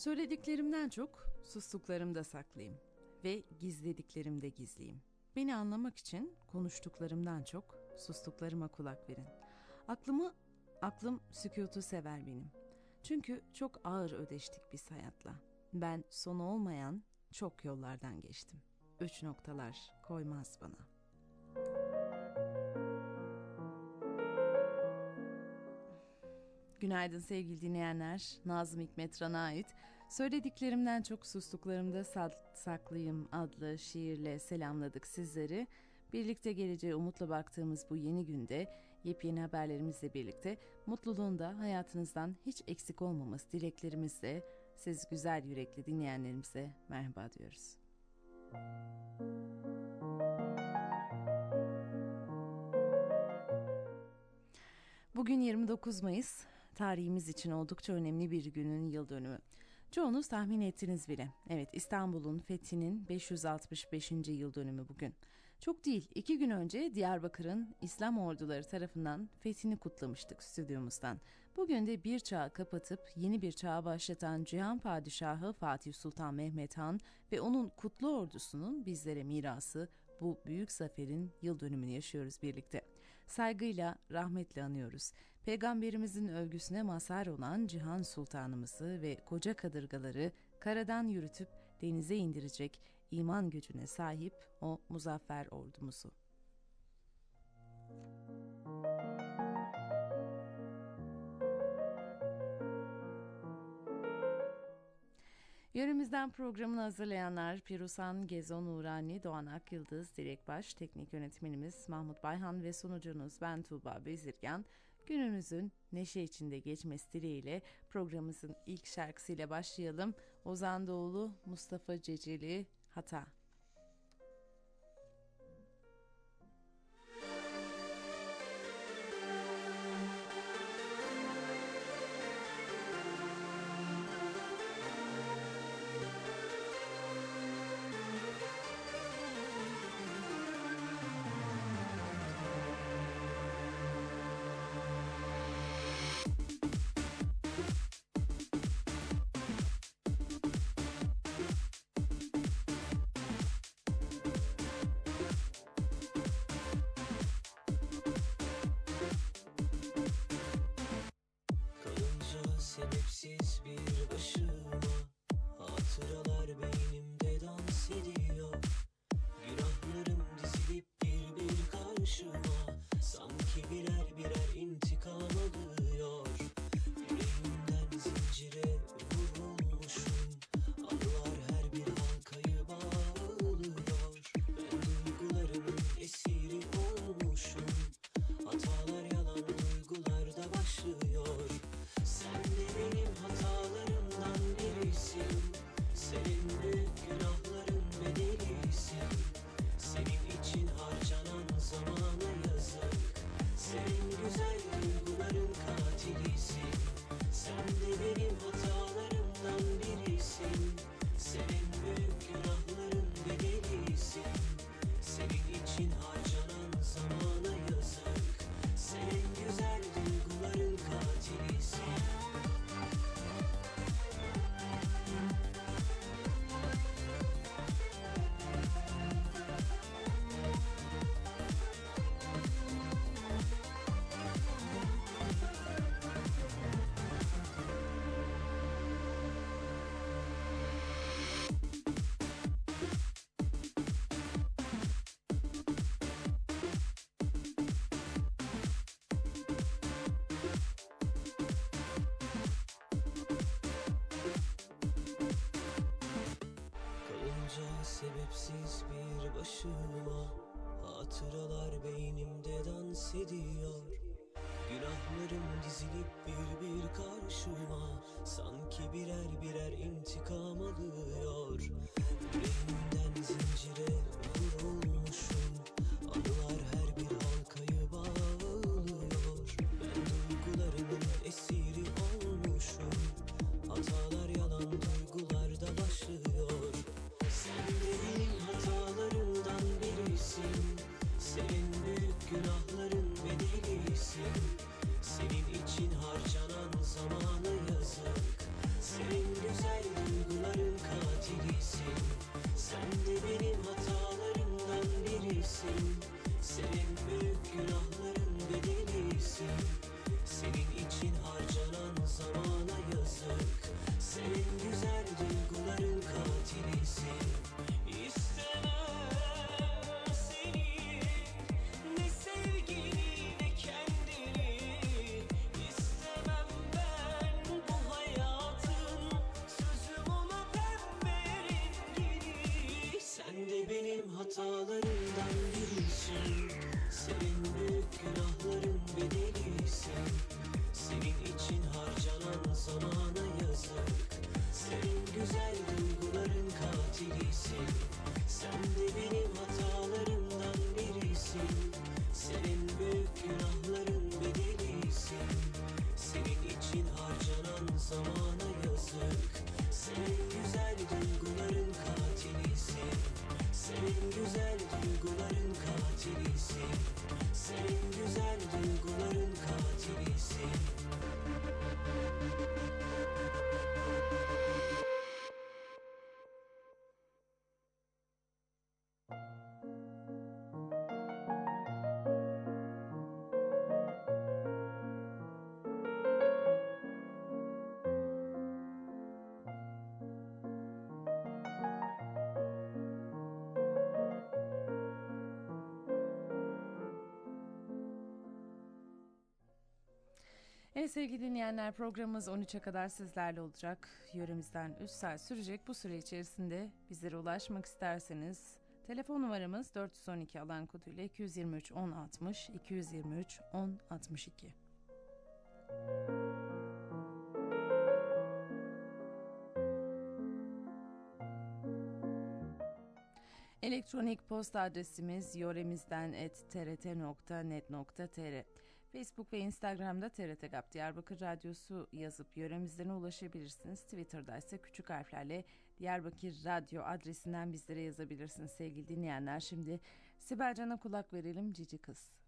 Söylediklerimden çok sustuklarımda saklayayım ve gizlediklerimde gizleyeyim. Beni anlamak için konuştuklarımdan çok sustuklarıma kulak verin. Aklımı, aklım sükutu sever benim. Çünkü çok ağır ödeştik biz hayatla. Ben sonu olmayan çok yollardan geçtim. Üç noktalar koymaz bana.'' Günaydın sevgili dinleyenler. Nazım Hikmet Ran'a ait Söylediklerimden çok sustuklarımda saklıyım adlı şiirle selamladık sizleri. Birlikte geleceğe umutla baktığımız bu yeni günde yepyeni haberlerimizle birlikte mutluluğunda hayatınızdan hiç eksik olmaması dileklerimizle siz güzel yürekli dinleyenlerimize merhaba diyoruz. Bugün 29 Mayıs tarihimiz için oldukça önemli bir günün yıl dönümü. Çoğunuz tahmin ettiniz bile. Evet İstanbul'un fethinin 565. yıl dönümü bugün. Çok değil iki gün önce Diyarbakır'ın İslam orduları tarafından fethini kutlamıştık stüdyomuzdan. Bugün de bir çağı kapatıp yeni bir çağa başlatan Cihan Padişahı Fatih Sultan Mehmet Han ve onun kutlu ordusunun bizlere mirası bu büyük zaferin yıl dönümünü yaşıyoruz birlikte. Saygıyla, rahmetle anıyoruz. Peygamberimizin övgüsüne mazhar olan Cihan Sultanımızı ve koca kadırgaları karadan yürütüp denize indirecek iman gücüne sahip o muzaffer ordumuzu. Yöremizden programını hazırlayanlar Pirusan Gezon Uğrani, Doğan Akyıldız, Dilek Baş, teknik yönetmenimiz Mahmut Bayhan ve sunucunuz ben Tuğba Bezirgan. Gününüzün neşe içinde geçmesi dileğiyle programımızın ilk şarkısıyla başlayalım. Ozan Doğulu, Mustafa Ceceli, Hata. Başıma Hatıralar beynimde dans ediyor. Günahlarım dizilip bir bir karşıma Sanki birer birer intikam alıyor. Yüreğimden zincire hatalarımdan birisin Senin büyük günahların bedelisin Senin için harcanan zamana yazık. Senin güzel duyguların katilisin Sen de benim hatalarımdan birisin. Senin büyük günahların Evet sevgili dinleyenler programımız 13'e kadar sizlerle olacak. Yöremizden 3 saat sürecek. Bu süre içerisinde bizlere ulaşmak isterseniz telefon numaramız 412 alan koduyla 223 1060 223 1062. Elektronik posta adresimiz yoremizden.trt.net.tr Facebook ve Instagram'da TRT GAP Diyarbakır Radyosu yazıp yöremizden ulaşabilirsiniz. Twitter'da ise küçük harflerle Diyarbakır Radyo adresinden bizlere yazabilirsiniz sevgili dinleyenler. Şimdi Sibel Can'a kulak verelim Cici Kız.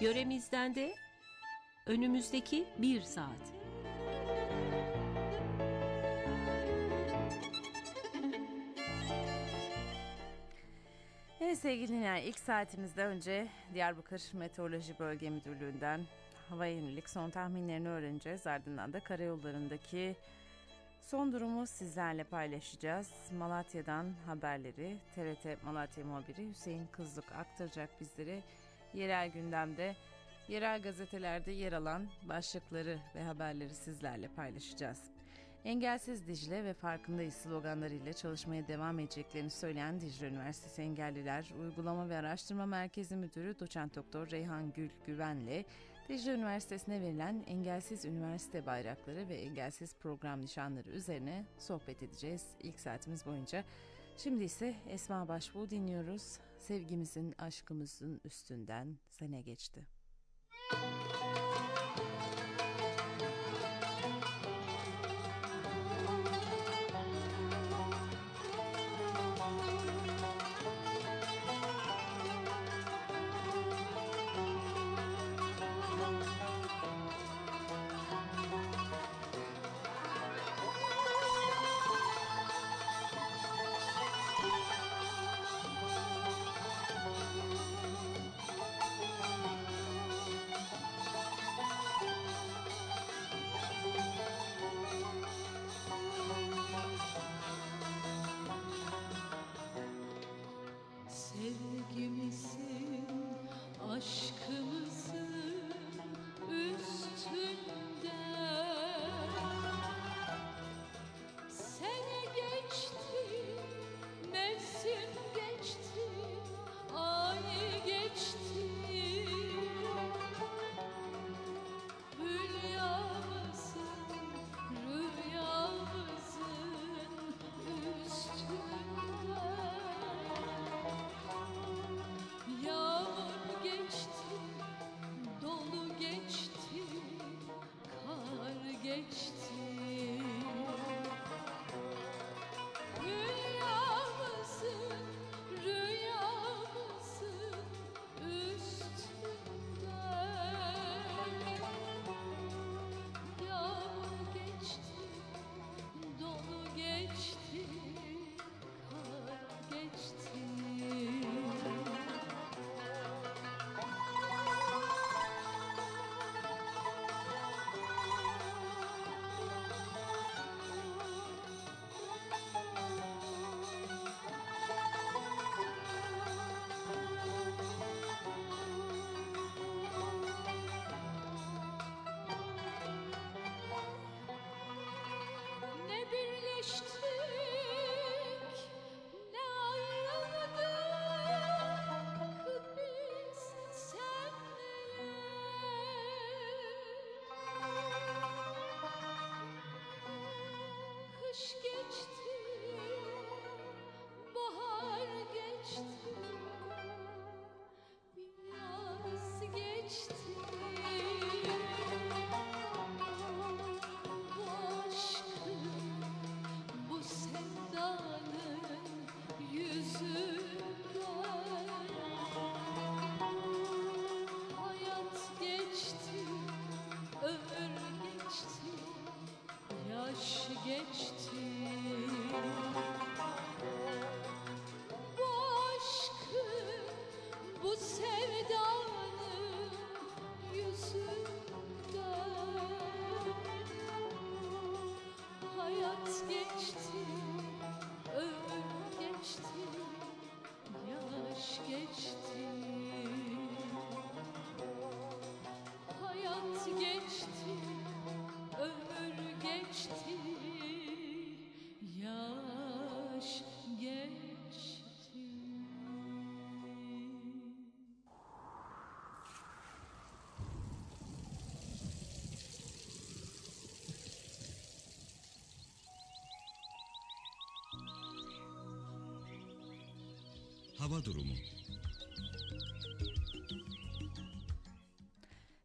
Yöremizden de önümüzdeki bir saat. Evet sevgili dinleyenler ilk saatimizde önce Diyarbakır Meteoroloji Bölge Müdürlüğü'nden hava yönelik son tahminlerini öğreneceğiz. Ardından da karayollarındaki son durumu sizlerle paylaşacağız. Malatya'dan haberleri TRT Malatya muhabiri Hüseyin Kızlık aktaracak bizlere. Yerel gündemde, yerel gazetelerde yer alan başlıkları ve haberleri sizlerle paylaşacağız. Engelsiz Dicle ve farkındayız sloganlarıyla çalışmaya devam edeceklerini söyleyen Dicle Üniversitesi Engelliler Uygulama ve Araştırma Merkezi Müdürü Doçent Doktor Reyhan Gül Güven'le Dicle Üniversitesi'ne verilen engelsiz üniversite bayrakları ve engelsiz program nişanları üzerine sohbet edeceğiz ilk saatimiz boyunca. Şimdi ise Esma Başbuğ dinliyoruz. Sevgimizin, aşkımızın üstünden sene geçti. Sevgimizin, Hava durumu.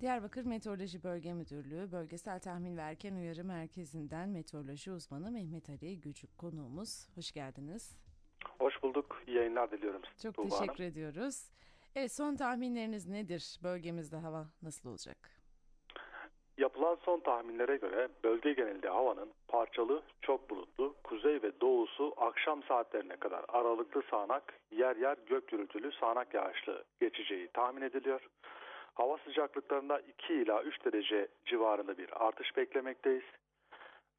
Diyarbakır Meteoroloji Bölge Müdürlüğü Bölgesel Tahmin ve Erken Uyarı Merkezi'nden meteoroloji uzmanı Mehmet Ali Gücük konuğumuz. Hoş geldiniz. Hoş bulduk. İyi yayınlar diliyorum. Çok Tuğba teşekkür Hanım. ediyoruz. Evet son tahminleriniz nedir? Bölgemizde hava nasıl olacak? Yapılan son tahminlere göre bölge genelinde havanın parçalı, çok bulutlu, kuzey ve doğusu akşam saatlerine kadar aralıklı sağanak, yer yer gök gürültülü sağanak yağışlı geçeceği tahmin ediliyor. Hava sıcaklıklarında 2 ila 3 derece civarında bir artış beklemekteyiz.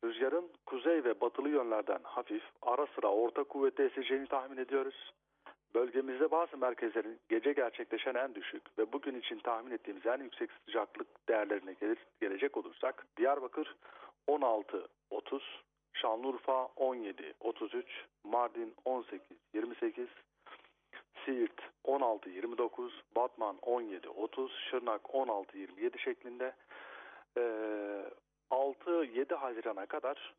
Rüzgarın kuzey ve batılı yönlerden hafif, ara sıra orta kuvvette eseceğini tahmin ediyoruz. Bölgemizde bazı merkezlerin gece gerçekleşen en düşük ve bugün için tahmin ettiğimiz en yüksek sıcaklık değerlerine gelir, gelecek olursak Diyarbakır 16-30, Şanlıurfa 17-33, Mardin 18-28, Siirt 16-29, Batman 17-30, Şırnak 16-27 şeklinde e, 6-7 Haziran'a kadar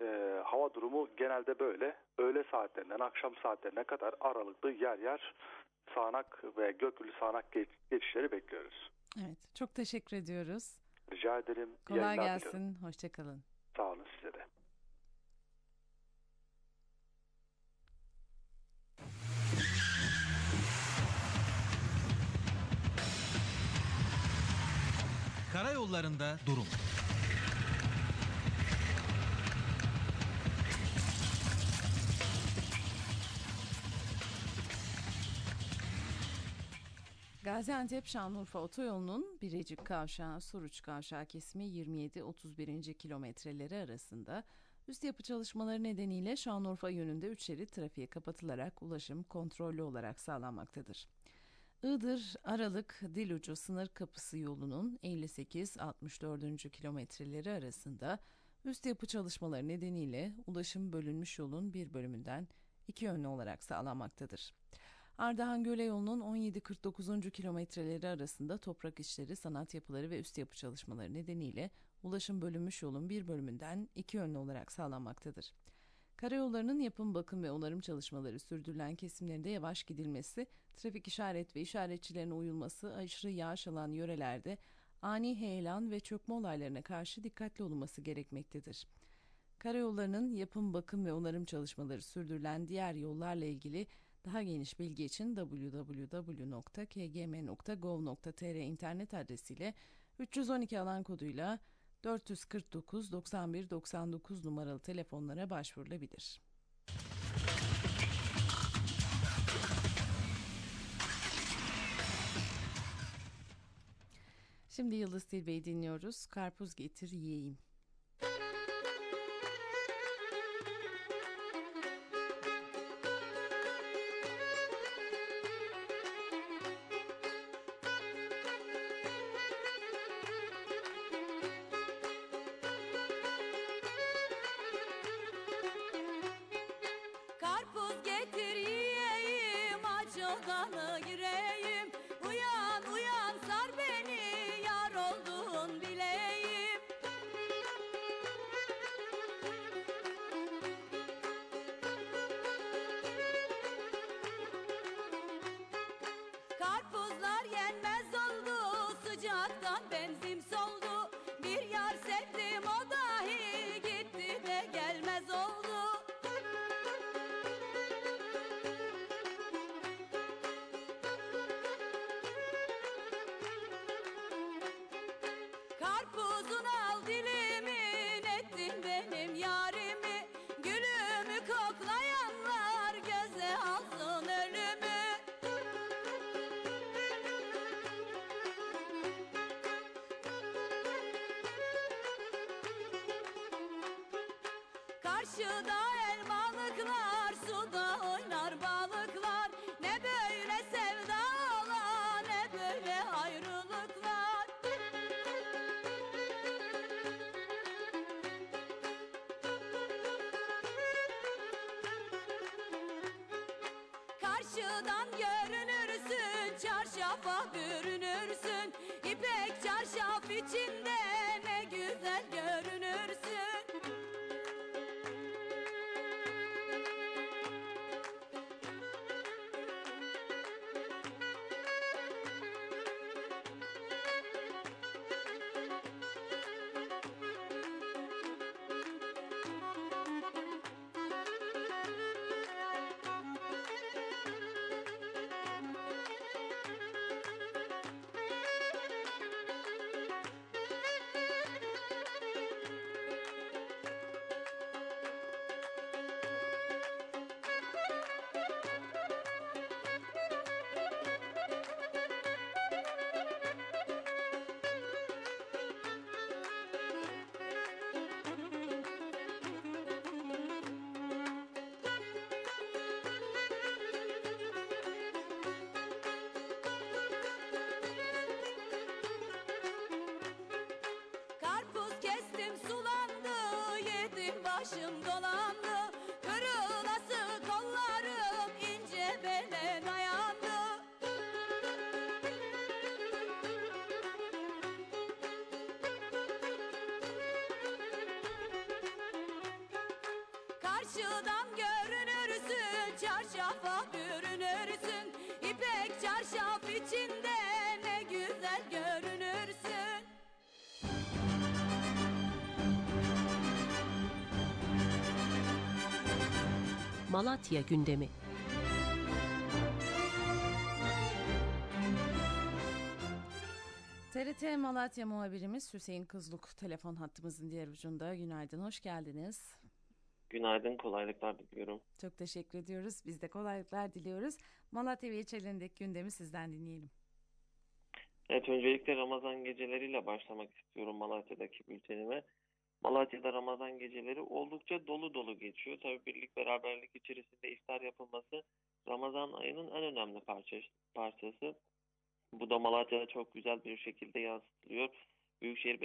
e, hava durumu genelde böyle. Öğle saatlerinden akşam saatlerine kadar aralıklı yer yer sağanak ve gökyüzü sağanak geç- geçişleri bekliyoruz. Evet çok teşekkür ediyoruz. Rica ederim. İyi Kolay gelsin. diliyorum. Hoşçakalın. Sağ olun size de. Karayollarında durum. Gaziantep Şanlıurfa otoyolunun Birecik Kavşağı Suruç Kavşağı kesimi 27-31. kilometreleri arasında üst yapı çalışmaları nedeniyle Şanlıurfa yönünde 3 şerit trafiğe kapatılarak ulaşım kontrollü olarak sağlanmaktadır. Iğdır Aralık Dilucu sınır kapısı yolunun 58-64. kilometreleri arasında üst yapı çalışmaları nedeniyle ulaşım bölünmüş yolun bir bölümünden iki yönlü olarak sağlanmaktadır. Ardahan Göle yolunun 17-49. kilometreleri arasında toprak işleri, sanat yapıları ve üst yapı çalışmaları nedeniyle ulaşım bölünmüş yolun bir bölümünden iki yönlü olarak sağlanmaktadır. Karayollarının yapım, bakım ve onarım çalışmaları sürdürülen kesimlerinde yavaş gidilmesi, trafik işaret ve işaretçilerine uyulması, aşırı yağış alan yörelerde ani heyelan ve çökme olaylarına karşı dikkatli olunması gerekmektedir. Karayollarının yapım, bakım ve onarım çalışmaları sürdürülen diğer yollarla ilgili daha geniş bilgi için www.kgm.gov.tr internet adresiyle 312 alan koduyla 449 91 99 numaralı telefonlara başvurulabilir. Şimdi Yıldız Tilbe'yi dinliyoruz. Karpuz getir yiyeyim. Yiyeyim, Karşıda elmalıklar suda oynar balıklar. Ne böyle sevda ola ne böyle ayrılıklar. Karşıdan görünürsün çarşafa bürünürsün. İpek çarşaf içinde başım dolandı. Kırılası kollarım ince bele dayandı Karşıdan görünürsün çarşafa bürünürsün. İpek çarşaf içinde Malatya gündemi. TRT Malatya muhabirimiz Hüseyin Kızluk telefon hattımızın diğer ucunda. Günaydın, hoş geldiniz. Günaydın, kolaylıklar diliyorum. Çok teşekkür ediyoruz. Biz de kolaylıklar diliyoruz. Malatya ve ilçelerindeki gündemi sizden dinleyelim. Evet, öncelikle Ramazan geceleriyle başlamak istiyorum Malatya'daki bültenime. Malatya'da Ramazan geceleri oldukça dolu dolu geçiyor. Tabii birlik beraberlik içerisinde iftar yapılması Ramazan ayının en önemli parça- parçası. Bu da Malatya'da çok güzel bir şekilde yansıtılıyor. Büyükşehir